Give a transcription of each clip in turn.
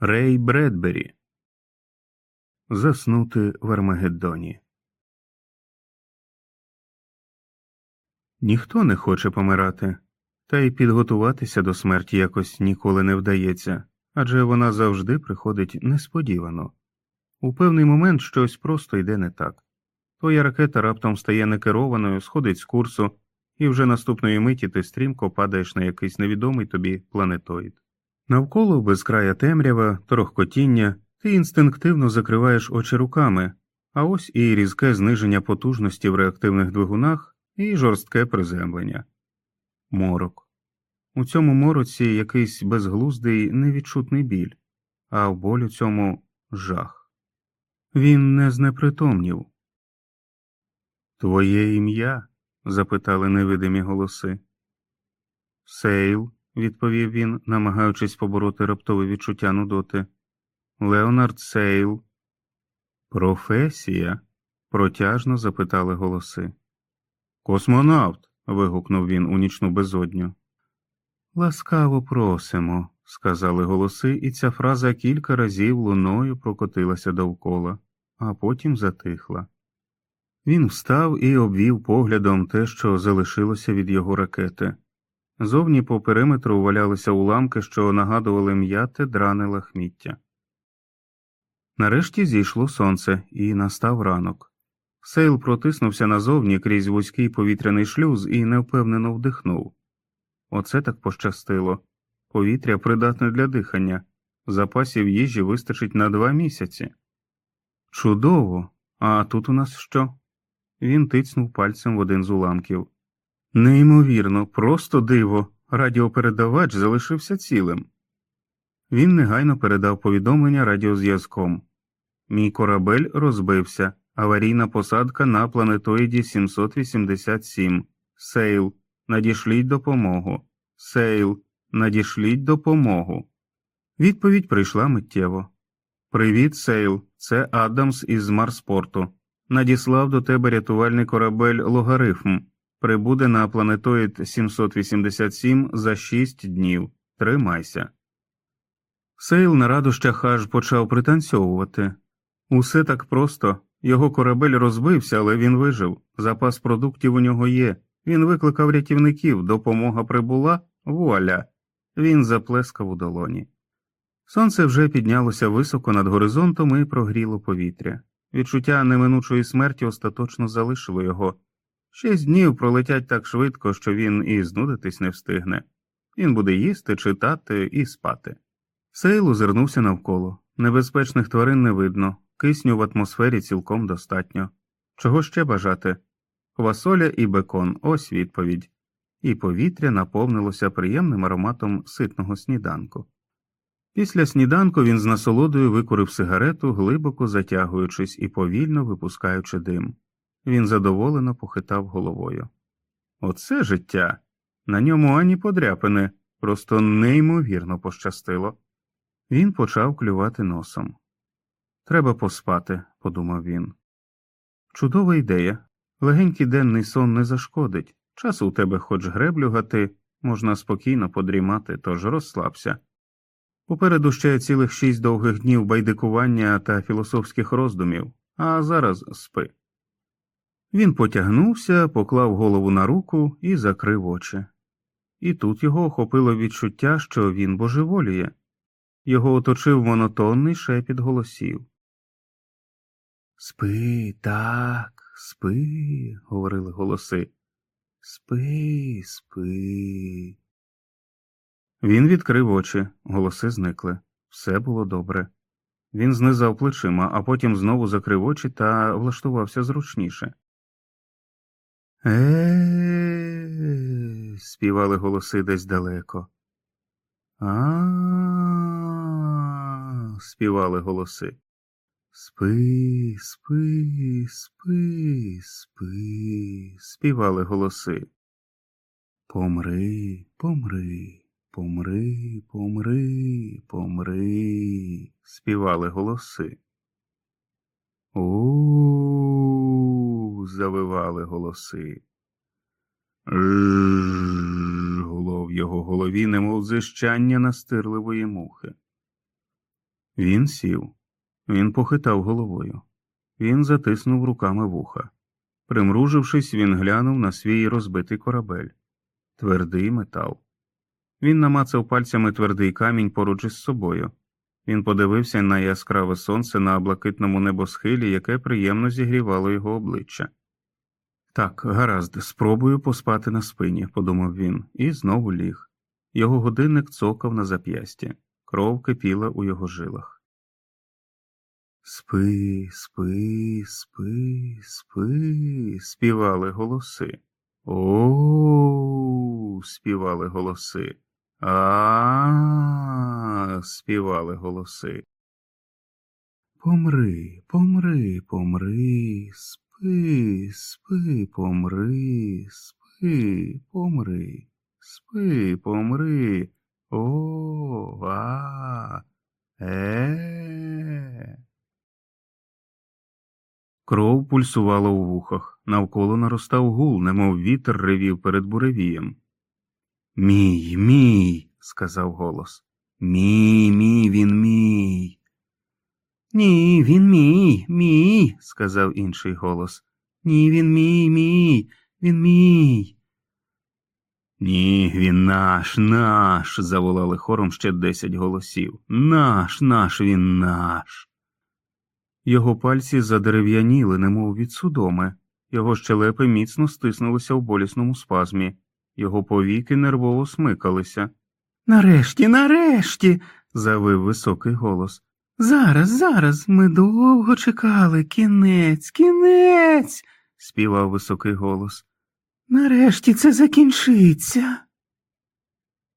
Рей Бредбері Заснути в Армагеддоні. Ніхто не хоче помирати, та й підготуватися до смерті якось ніколи не вдається адже вона завжди приходить несподівано. У певний момент щось просто йде не так. Твоя ракета раптом стає некерованою, сходить з курсу, і вже наступної миті ти стрімко падаєш на якийсь невідомий тобі планетоїд. Навколо безкрая темрява, торохкотіння, ти інстинктивно закриваєш очі руками, а ось і різке зниження потужності в реактивних двигунах і жорстке приземлення. Морок. У цьому мороці якийсь безглуздий невідчутний біль, а в болю цьому жах. Він не знепритомнів. Твоє ім'я? запитали невидимі голоси. Сейл, відповів він, намагаючись побороти раптове відчуття нудоти. Леонард Сейл. Професія? протяжно запитали голоси. Космонавт. вигукнув він у нічну безодню. Ласкаво просимо, сказали голоси, і ця фраза кілька разів луною прокотилася довкола, а потім затихла. Він встав і обвів поглядом те, що залишилося від його ракети. Зовні по периметру валялися уламки, що нагадували м'яте дране лахміття. Нарешті зійшло сонце, і настав ранок. Сейл протиснувся назовні крізь вузький повітряний шлюз і невпевнено вдихнув. Оце так пощастило. Повітря придатне для дихання, запасів їжі вистачить на два місяці. Чудово! А тут у нас що? Він тицнув пальцем в один з уламків. Неймовірно, просто диво, радіопередавач залишився цілим. Він негайно передав повідомлення радіозв'язком. Мій корабель розбився. Аварійна посадка на планетоїді 787. Сейл. Надішліть допомогу. Сейл. Надішліть допомогу. Відповідь прийшла миттєво. Привіт, Сейл. Це Адамс із Марспорту. Надіслав до тебе рятувальний корабель логарифм. Прибуде на планетоїд 787 за шість днів. Тримайся. Сейл на радощах аж почав пританцьовувати. Усе так просто. Його корабель розбився, але він вижив. Запас продуктів у нього є. Він викликав рятівників, допомога прибула, вуаля. Він заплескав у долоні. Сонце вже піднялося високо над горизонтом і прогріло повітря. Відчуття неминучої смерті остаточно залишило його. Шість днів пролетять так швидко, що він і знудитись не встигне. Він буде їсти, читати і спати. Сейл озирнувся навколо. Небезпечних тварин не видно, кисню в атмосфері цілком достатньо. Чого ще бажати? Квасоля і бекон ось відповідь, і повітря наповнилося приємним ароматом ситного сніданку. Після сніданку він з насолодою викурив сигарету, глибоко затягуючись і повільно випускаючи дим. Він задоволено похитав головою. Оце життя. На ньому ані подряпини, просто неймовірно пощастило. Він почав клювати носом. Треба поспати, подумав він. Чудова ідея. Легенький денний сон не зашкодить. Часу у тебе хоч греблю гати, можна спокійно подрімати, тож розслабся. Попереду ще цілих шість довгих днів байдикування та філософських роздумів, а зараз спи. Він потягнувся, поклав голову на руку і закрив очі. І тут його охопило відчуття, що він божеволіє. Його оточив монотонний шепіт голосів. Спи, так, спи, говорили голоси. Спи, спи. Він відкрив очі, голоси зникли. Все було добре. Він знизав плечима, а потім знову закрив очі та влаштувався зручніше. Е, співали голоси десь далеко. А, співали голоси. Спи, спи, спи, спи, співали голоси. Помри, помри, помри, помри, помри, співали голоси. У, завивали голоси. Гуло в його голові, немов зищання настирливої мухи. Він сів. Він похитав головою. Він затиснув руками вуха. Примружившись, він глянув на свій розбитий корабель. Твердий метал. Він намацав пальцями твердий камінь поруч із собою. Він подивився на яскраве сонце на блакитному небосхилі, яке приємно зігрівало його обличчя. Так, гаразд, спробую поспати на спині, подумав він, і знову ліг. Його годинник цокав на зап'ясті, кров кипіла у його жилах. Спи, спи, спи, спи, співали голоси. О, співали голоси. А, співали голоси. Помри, помри, помри, спи, спи, помри, спи, помри, спи, помри. О, а, е. Кров пульсувала у вухах, навколо наростав гул, немов вітер ревів перед буревієм. Мій, мій, сказав голос. Мій, мій, він мій. Ні, він мій, мій, сказав інший голос. Ні, він мій, мій, він мій. Ні, він наш, наш. заволали хором ще десять голосів. Наш, наш, він наш. Його пальці задерев'яніли, немов від судоми, його щелепи міцно стиснулися в болісному спазмі, його повіки нервово смикалися. Нарешті, нарешті. завив високий голос. Зараз, зараз, ми довго чекали. Кінець, кінець. співав високий голос. Нарешті це закінчиться.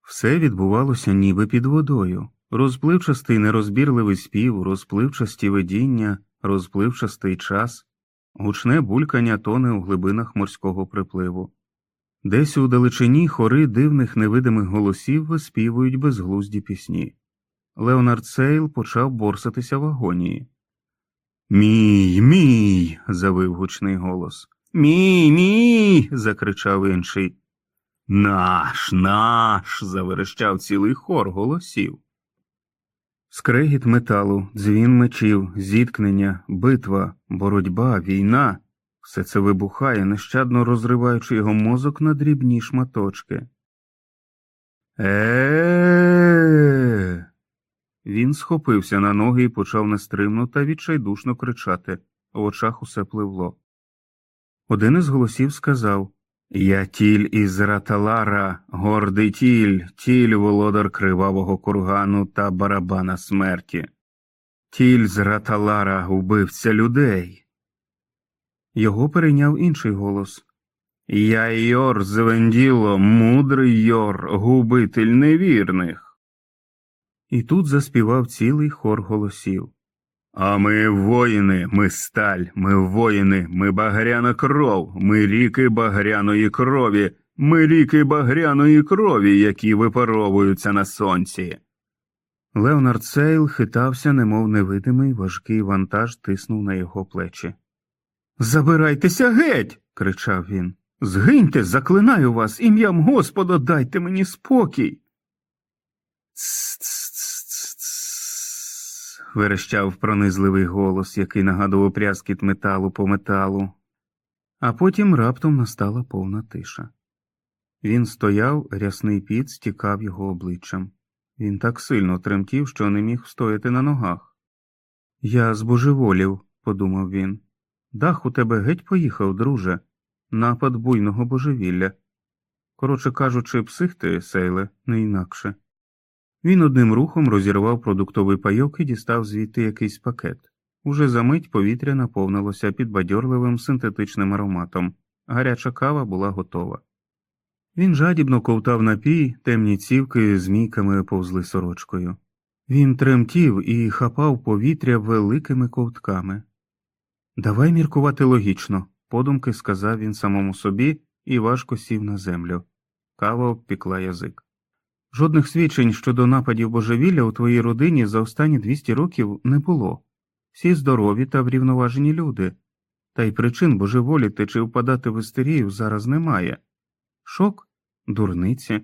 Все відбувалося ніби під водою. Розпливчастий нерозбірливий спів, розпливчасті видіння, розпливчастий час, гучне булькання тоне у глибинах морського припливу. Десь у далечині хори дивних невидимих голосів виспівують безглузді пісні. Леонард Сейл почав борсатися в агонії. Мій, мій. завив гучний голос. Мій, мій. закричав інший. Наш, наш. заверещав цілий хор голосів. Скрегіт металу, дзвін мечів, зіткнення, битва, боротьба, війна все це вибухає, нещадно розриваючи його мозок на дрібні шматочки. Е. Він схопився на ноги і почав нестримно та відчайдушно кричати. В очах усе пливло. Один із голосів сказав Я тіль із Раталара, гордий тіль, тіль володар кривавого кургану та барабана смерті. Тіль з Раталара, убивця людей. Його перейняв інший голос Я Йор Звенділо, мудрий Йор, губитель невірних. І тут заспівав цілий хор голосів. А ми воїни, ми сталь, ми воїни, ми багряна кров, ми ріки багряної крові, ми ріки багряної крові, які випаровуються на сонці. Леонард Сейл хитався, немов невидимий важкий вантаж тиснув на його плечі. Забирайтеся геть. кричав він. Згиньте, заклинаю вас, ім'ям Господа дайте мені спокій. Ц-ц-ц-ц-ц, верещав пронизливий голос, який нагадував пряскіт металу по металу, а потім раптом настала повна тиша. Він стояв, рясний піт стікав його обличчям. Він так сильно тремтів, що не міг стояти на ногах. Я збожеволів, подумав він. Дах у тебе геть поїхав, друже, напад буйного божевілля. Коротше кажучи, псих ти, сейле, не інакше. Він одним рухом розірвав продуктовий пайок і дістав звідти якийсь пакет. Уже за мить повітря наповнилося підбадьорливим синтетичним ароматом, гаряча кава була готова. Він жадібно ковтав напій, темні цівки змійками повзли сорочкою. Він тремтів і хапав повітря великими ковтками. Давай міркувати логічно, подумки сказав він самому собі і важко сів на землю. Кава обпікла язик. Жодних свідчень щодо нападів божевілля у твоїй родині за останні 200 років не було. Всі здорові та врівноважені люди, та й причин божеволіти чи впадати в істерію зараз немає. Шок, дурниці.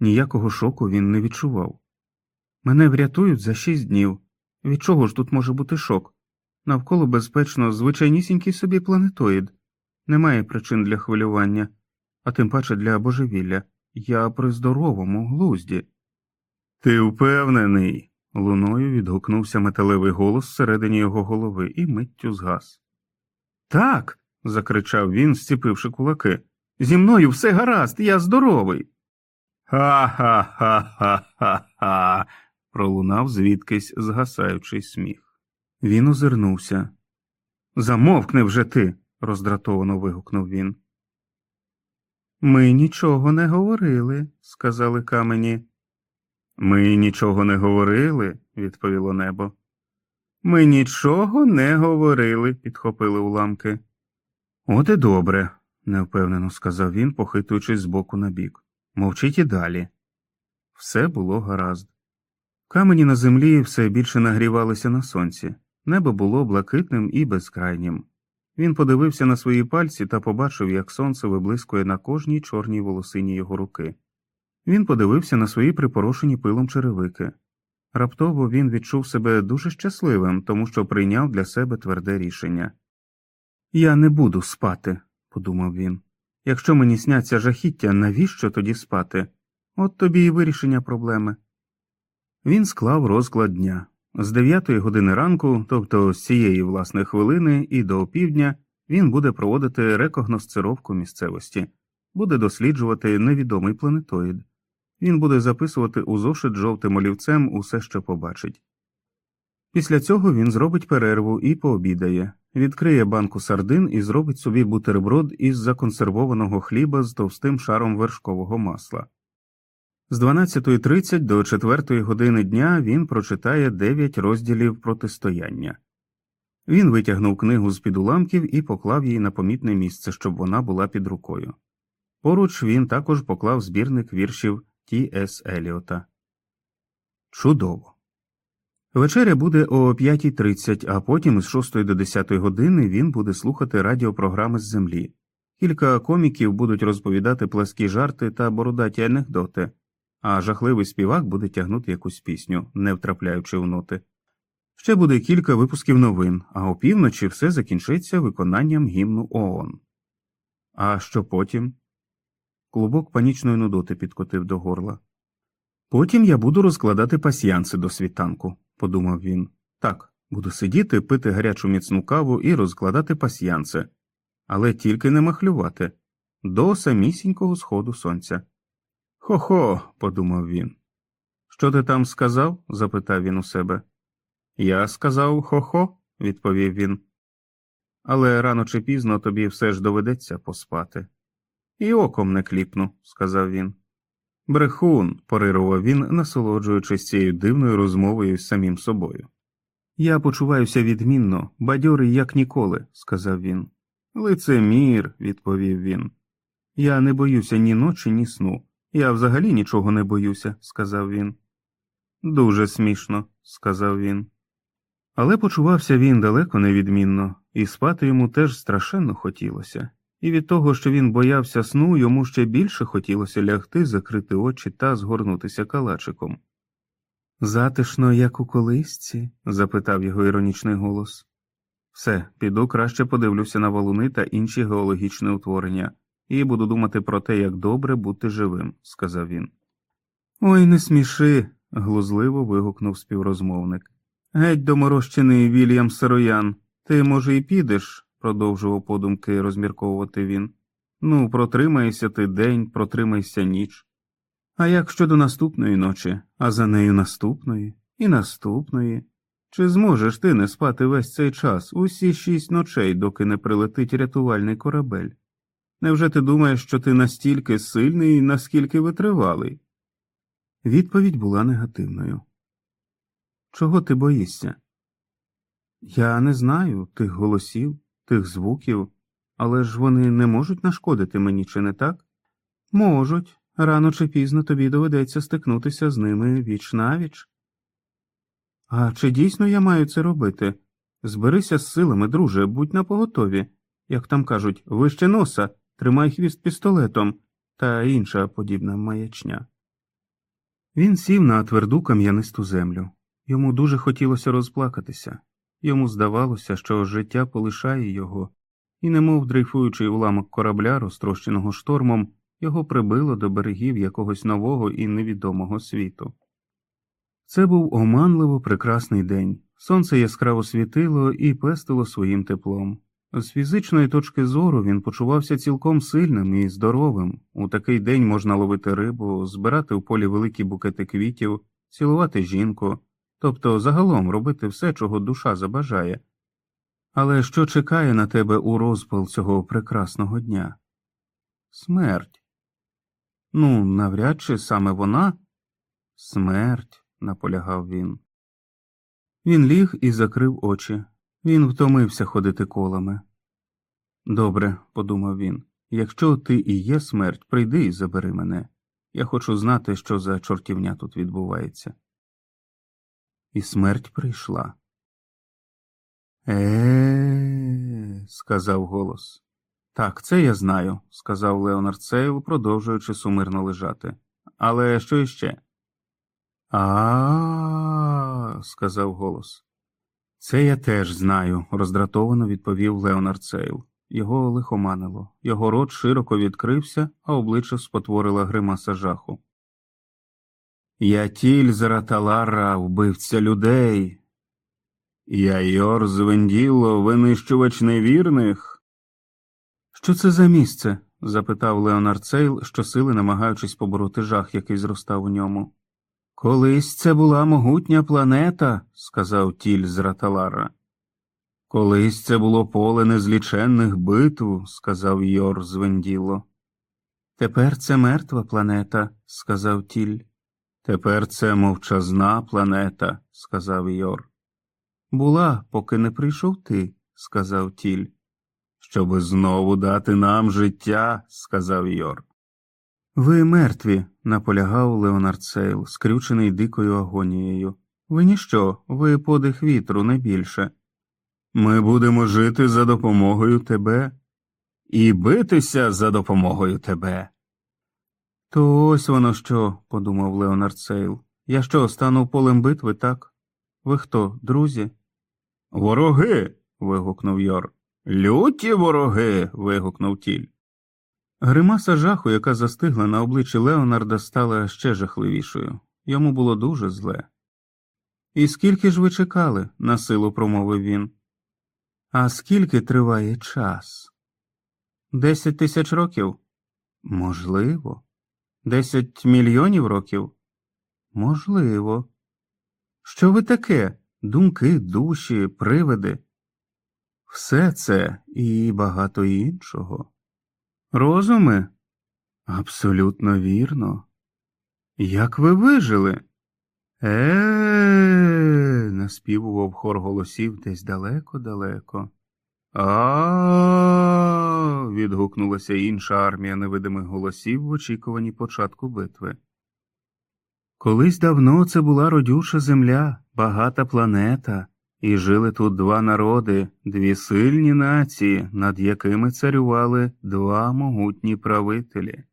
Ніякого шоку він не відчував. Мене врятують за шість днів, Від чого ж тут може бути шок? Навколо безпечно звичайнісінький собі планетоїд. Немає причин для хвилювання, а тим паче для божевілля. Я при здоровому глузді. Ти впевнений? луною відгукнувся металевий голос всередині його голови і миттю згас. Так. закричав він, зціпивши кулаки. Зі мною все гаразд, я здоровий. Ха ха ха ха ха ха. пролунав звідкись згасаючий сміх. Він озирнувся. Замовкни вже ти, роздратовано вигукнув він. Ми нічого не говорили, сказали камені. Ми нічого не говорили, відповіло небо. Ми нічого не говорили, підхопили уламки. От і добре, невпевнено сказав він, похитуючись з боку на бік. Мовчіть і далі. Все було гаразд. Камені на землі все більше нагрівалися на сонці, небо було блакитним і безкрайнім. Він подивився на свої пальці та побачив, як сонце виблискує на кожній чорній волосині його руки. Він подивився на свої припорошені пилом черевики. Раптово він відчув себе дуже щасливим, тому що прийняв для себе тверде рішення. Я не буду спати, подумав він. Якщо мені сняться жахіття, навіщо тоді спати? От тобі і вирішення проблеми. Він склав розклад дня. З дев'ятої години ранку, тобто з цієї власне хвилини, і до опівдня, він буде проводити рекогносцировку місцевості, буде досліджувати невідомий планетоїд. Він буде записувати у зошит жовтим олівцем усе, що побачить. Після цього він зробить перерву і пообідає, відкриє банку сардин і зробить собі бутерброд із законсервованого хліба з товстим шаром вершкового масла. З 12.30 до 4 години дня він прочитає 9 розділів протистояння. Він витягнув книгу з під уламків і поклав її на помітне місце, щоб вона була під рукою. Поруч він також поклав збірник віршів Ті С. Еліота. Чудово. Вечеря буде о 5.30, а потім з 6 до 10 години він буде слухати радіопрограми з землі. Кілька коміків будуть розповідати пласкі жарти та бородаті анекдоти, а жахливий співак буде тягнути якусь пісню, не втрапляючи в ноти. Ще буде кілька випусків новин, а опівночі все закінчиться виконанням гімну ООН. А що потім? Клубок панічної нудоти підкотив до горла. Потім я буду розкладати пасьянси до світанку, подумав він. Так, буду сидіти, пити гарячу міцну каву і розкладати пасьянси, але тільки не махлювати до самісінького сходу сонця. Хо хо, подумав він. Що ти там сказав? запитав він у себе. Я сказав хо хо, відповів він. Але рано чи пізно тобі все ж доведеться поспати. І оком не кліпну, сказав він. Брехун, парирував він, насолоджуючись цією дивною розмовою з самим собою. Я почуваюся відмінно, бадьорий, як ніколи, сказав він. Лицемір, відповів він. Я не боюся ні ночі, ні сну. Я взагалі нічого не боюся, сказав він. Дуже смішно, сказав він. Але почувався він далеко невідмінно, і спати йому теж страшенно хотілося і від того, що він боявся сну, йому ще більше хотілося лягти, закрити очі та згорнутися калачиком. Затишно, як у колисці? запитав його іронічний голос. Все, піду краще подивлюся на валуни та інші геологічні утворення, і буду думати про те, як добре бути живим, сказав він. Ой, не сміши. глузливо вигукнув співрозмовник. Геть доморощений Вільям Сироян, ти, може, і підеш, продовжував подумки розмірковувати він. Ну, протримайся ти день, протримайся ніч. А як щодо наступної ночі, а за нею наступної і наступної? Чи зможеш ти не спати весь цей час, усі шість ночей, доки не прилетить рятувальний корабель? Невже ти думаєш, що ти настільки сильний наскільки витривалий? Відповідь була негативною. Чого ти боїшся? Я не знаю тих голосів тих звуків, але ж вони не можуть нашкодити мені, чи не так? Можуть, рано чи пізно тобі доведеться стикнутися з ними віч навіч. А чи дійсно я маю це робити? Зберися з силами, друже, будь напоготові. Як там кажуть, вище носа, тримай хвіст пістолетом та інша подібна маячня. Він сів на тверду кам'янисту землю. Йому дуже хотілося розплакатися. Йому здавалося, що життя полишає його, і, немов дрейфуючий уламок корабля, розтрощеного штормом, його прибило до берегів якогось нового і невідомого світу. Це був оманливо прекрасний день. Сонце яскраво світило і пестило своїм теплом. З фізичної точки зору він почувався цілком сильним і здоровим. У такий день можна ловити рибу, збирати у полі великі букети квітів, цілувати жінку, тобто загалом робити все, чого душа забажає. Але що чекає на тебе у розпал цього прекрасного дня? Смерть. Ну, навряд чи саме вона? Смерть, наполягав він. Він ліг і закрив очі. Він втомився ходити колами. Добре, подумав він, якщо ти і є смерть, прийди і забери мене. Я хочу знати, що за чортівня тут відбувається. І смерть прийшла. Е, сказав голос. Так, це я знаю, сказав Леонард Сейл, продовжуючи сумирно лежати. Але що іще? А, сказав голос. Це я теж знаю, роздратовано відповів Леонард Сейл. Його лихоманило, його рот широко відкрився, а обличчя спотворила гримаса жаху. Я тіль Зараталара, вбивця людей. Я Йор Звенділо, винищувач невірних. Що це за місце? запитав Леонард Сейл, щосили намагаючись побороти жах, який зростав у ньому. Колись це була могутня планета, сказав тіль з Раталара. Колись це було поле незліченних битв, сказав Йор Звенділо. Тепер це мертва планета, сказав тіль. Тепер це мовчазна планета, сказав Йор. Була, поки не прийшов ти, сказав тіль. Щоби знову дати нам життя, сказав Йор. Ви мертві, наполягав Леонард Сейл, скрючений дикою агонією. Ви ніщо, ви подих вітру, не більше. Ми будемо жити за допомогою тебе і битися за допомогою тебе. То ось воно що, подумав Леонард Сейл. Я що, стану полем битви, так? Ви хто, друзі? Вороги. вигукнув Йор. Люті вороги. вигукнув тіль. Гримаса жаху, яка застигла на обличчі Леонарда, стала ще жахливішою. Йому було дуже зле. І скільки ж ви чекали? насилу промовив він. А скільки триває час? Десять тисяч років? Можливо. Десять мільйонів років? Можливо. Що ви таке? Думки, душі, привиди? Все це і багато іншого. Розуми? Абсолютно вірно. Як ви вижили? Е, наспівував хор голосів десь далеко-далеко. А. відгукнулася інша армія невидимих голосів в очікуванні початку битви. Колись давно це була родюча земля, багата планета, і жили тут два народи, дві сильні нації, над якими царювали два могутні правителі.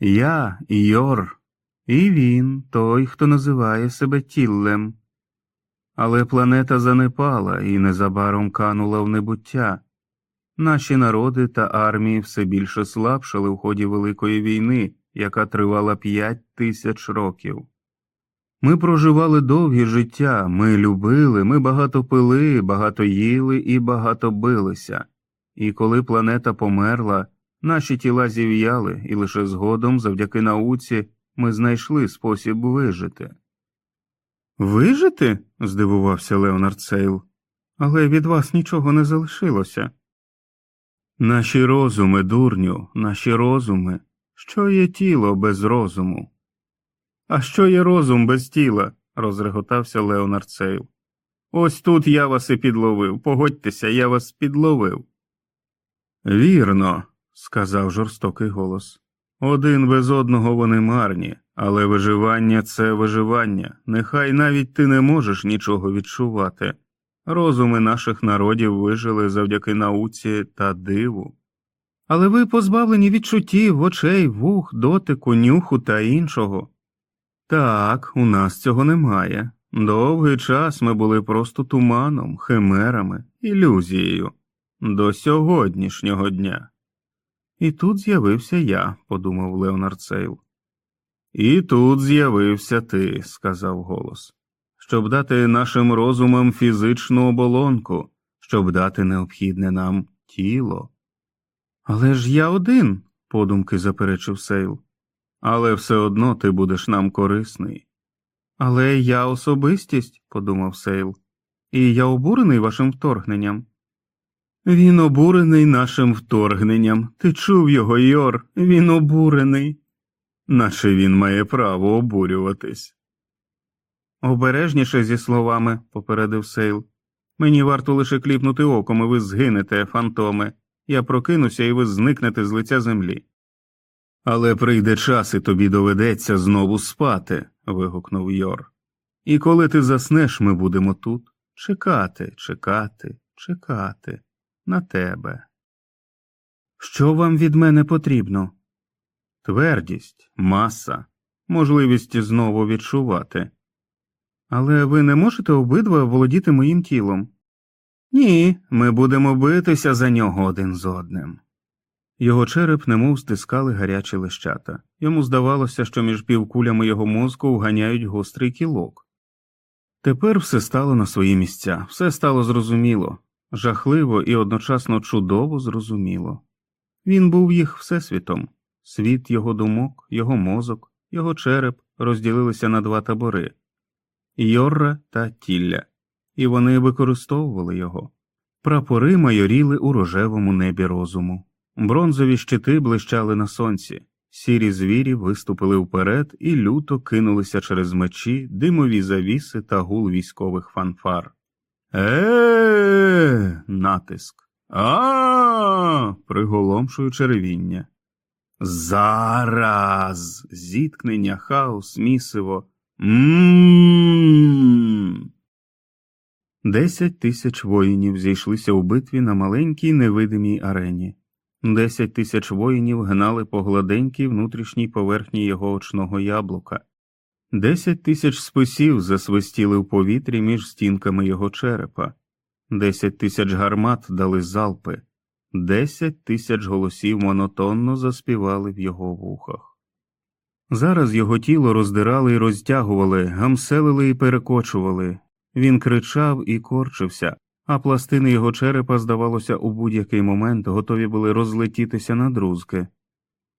Я Йор, і він, той, хто називає себе тіллем. Але планета занепала і незабаром канула в небуття. Наші народи та армії все більше слабшали в ході Великої війни, яка тривала п'ять тисяч років. Ми проживали довгі життя, ми любили, ми багато пили, багато їли і багато билися. І коли планета померла, наші тіла зів'яли, і лише згодом, завдяки науці, ми знайшли спосіб вижити. Вижити? здивувався Леонард Сейл. Але від вас нічого не залишилося. Наші розуми, дурню, наші розуми. Що є тіло без розуму? А що є розум без тіла? розреготався Леонард Сейл. Ось тут я вас і підловив. Погодьтеся, я вас підловив. Вірно, сказав жорстокий голос. Один без одного вони марні, але виживання це виживання. Нехай навіть ти не можеш нічого відчувати. Розуми наших народів вижили завдяки науці та диву. Але ви позбавлені відчуттів, очей, вух, дотику, нюху та іншого. Так, у нас цього немає. Довгий час ми були просто туманом, химерами, ілюзією до сьогоднішнього дня. І тут з'явився я, подумав Леонард Сейл. І тут з'явився ти, сказав голос, щоб дати нашим розумам фізичну оболонку, щоб дати необхідне нам тіло. Але ж я один, подумки заперечив Сейл. Але все одно ти будеш нам корисний. Але я особистість, подумав Сейл, і я обурений вашим вторгненням. Він обурений нашим вторгненням. Ти чув його, Йор, він обурений, наче він має право обурюватись. Обережніше зі словами, попередив Сейл. Мені варто лише кліпнути оком, і ви згинете, фантоми. Я прокинуся, і ви зникнете з лиця землі. Але прийде час, і тобі доведеться знову спати. вигукнув Йор. І коли ти заснеш, ми будемо тут чекати, чекати, чекати на тебе. Що вам від мене потрібно? Твердість, маса, можливість знову відчувати. Але ви не можете обидва володіти моїм тілом? Ні, ми будемо битися за нього один з одним. Його череп немов стискали гарячі лищата. Йому здавалося, що між півкулями його мозку вганяють гострий кілок. Тепер все стало на свої місця, все стало зрозуміло, жахливо і одночасно чудово зрозуміло. Він був їх всесвітом, світ його думок, його мозок, його череп розділилися на два табори Йорра та Тілля, і вони використовували його. Прапори майоріли у рожевому небі розуму. Бронзові щити блищали на сонці, сірі звірі виступили вперед і люто кинулися через мечі, димові завіси та гул військових фанфар. Е, натиск. А, приголомшуючи ревіння. Зараз. Зіткнення, хаос, місиво. Мм. Десять тисяч воїнів зійшлися у битві на маленькій невидимій арені. Десять тисяч воїнів гнали по гладенькій внутрішній поверхні його очного яблука. Десять тисяч списів засвистіли в повітрі між стінками його черепа, десять тисяч гармат дали залпи, десять тисяч голосів монотонно заспівали в його вухах. Зараз його тіло роздирали і розтягували, гамселили і перекочували. Він кричав і корчився, а пластини його черепа, здавалося, у будь-який момент готові були розлетітися на друзки.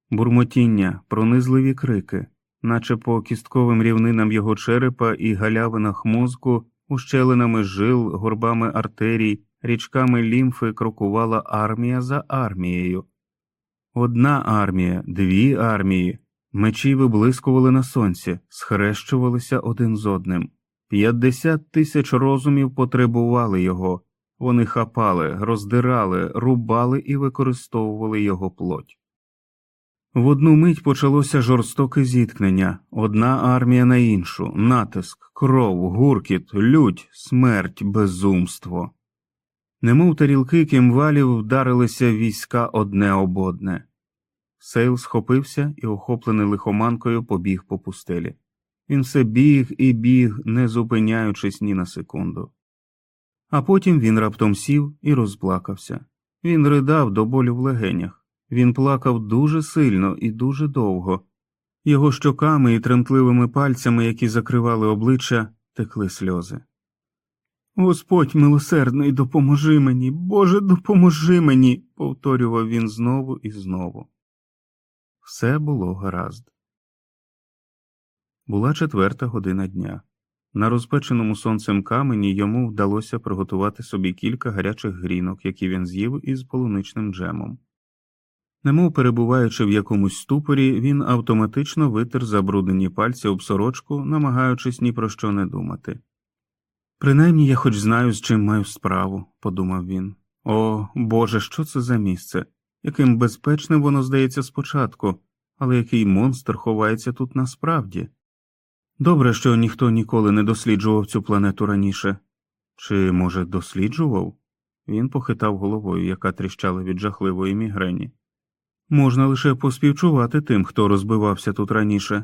Бурмотіння, пронизливі крики наче по кістковим рівнинам його черепа і галявинах мозку, ущелинами жил, горбами артерій, річками лімфи крокувала армія за армією. Одна армія, дві армії, мечі виблискували на сонці, схрещувалися один з одним. П'ятдесят тисяч розумів потребували його, вони хапали, роздирали, рубали і використовували його плоть. В одну мить почалося жорстоке зіткнення одна армія на іншу, натиск, кров, гуркіт, лють, смерть, безумство. Немов тарілки кімвалів вдарилися війська одне об одне. Сейл схопився і, охоплений лихоманкою, побіг по пустелі. Він все біг і біг, не зупиняючись ні на секунду. А потім він раптом сів і розплакався. Він ридав до болю в легенях. Він плакав дуже сильно і дуже довго, його щоками і тремтливими пальцями, які закривали обличчя, текли сльози. Господь милосердний, допоможи мені, Боже, допоможи мені, повторював він знову і знову. Все було гаразд. Була четверта година дня. На розпеченому сонцем камені йому вдалося приготувати собі кілька гарячих грінок, які він з'їв із полуничним джемом. Немов перебуваючи в якомусь ступорі, він автоматично витер забруднені пальці об сорочку, намагаючись ні про що не думати. Принаймні я хоч знаю, з чим маю справу, подумав він. О, Боже, що це за місце? Яким безпечним воно здається спочатку, але який монстр ховається тут насправді? Добре, що ніхто ніколи не досліджував цю планету раніше. Чи, може, досліджував? Він похитав головою, яка тріщала від жахливої мігрені. Можна лише поспівчувати тим, хто розбивався тут раніше,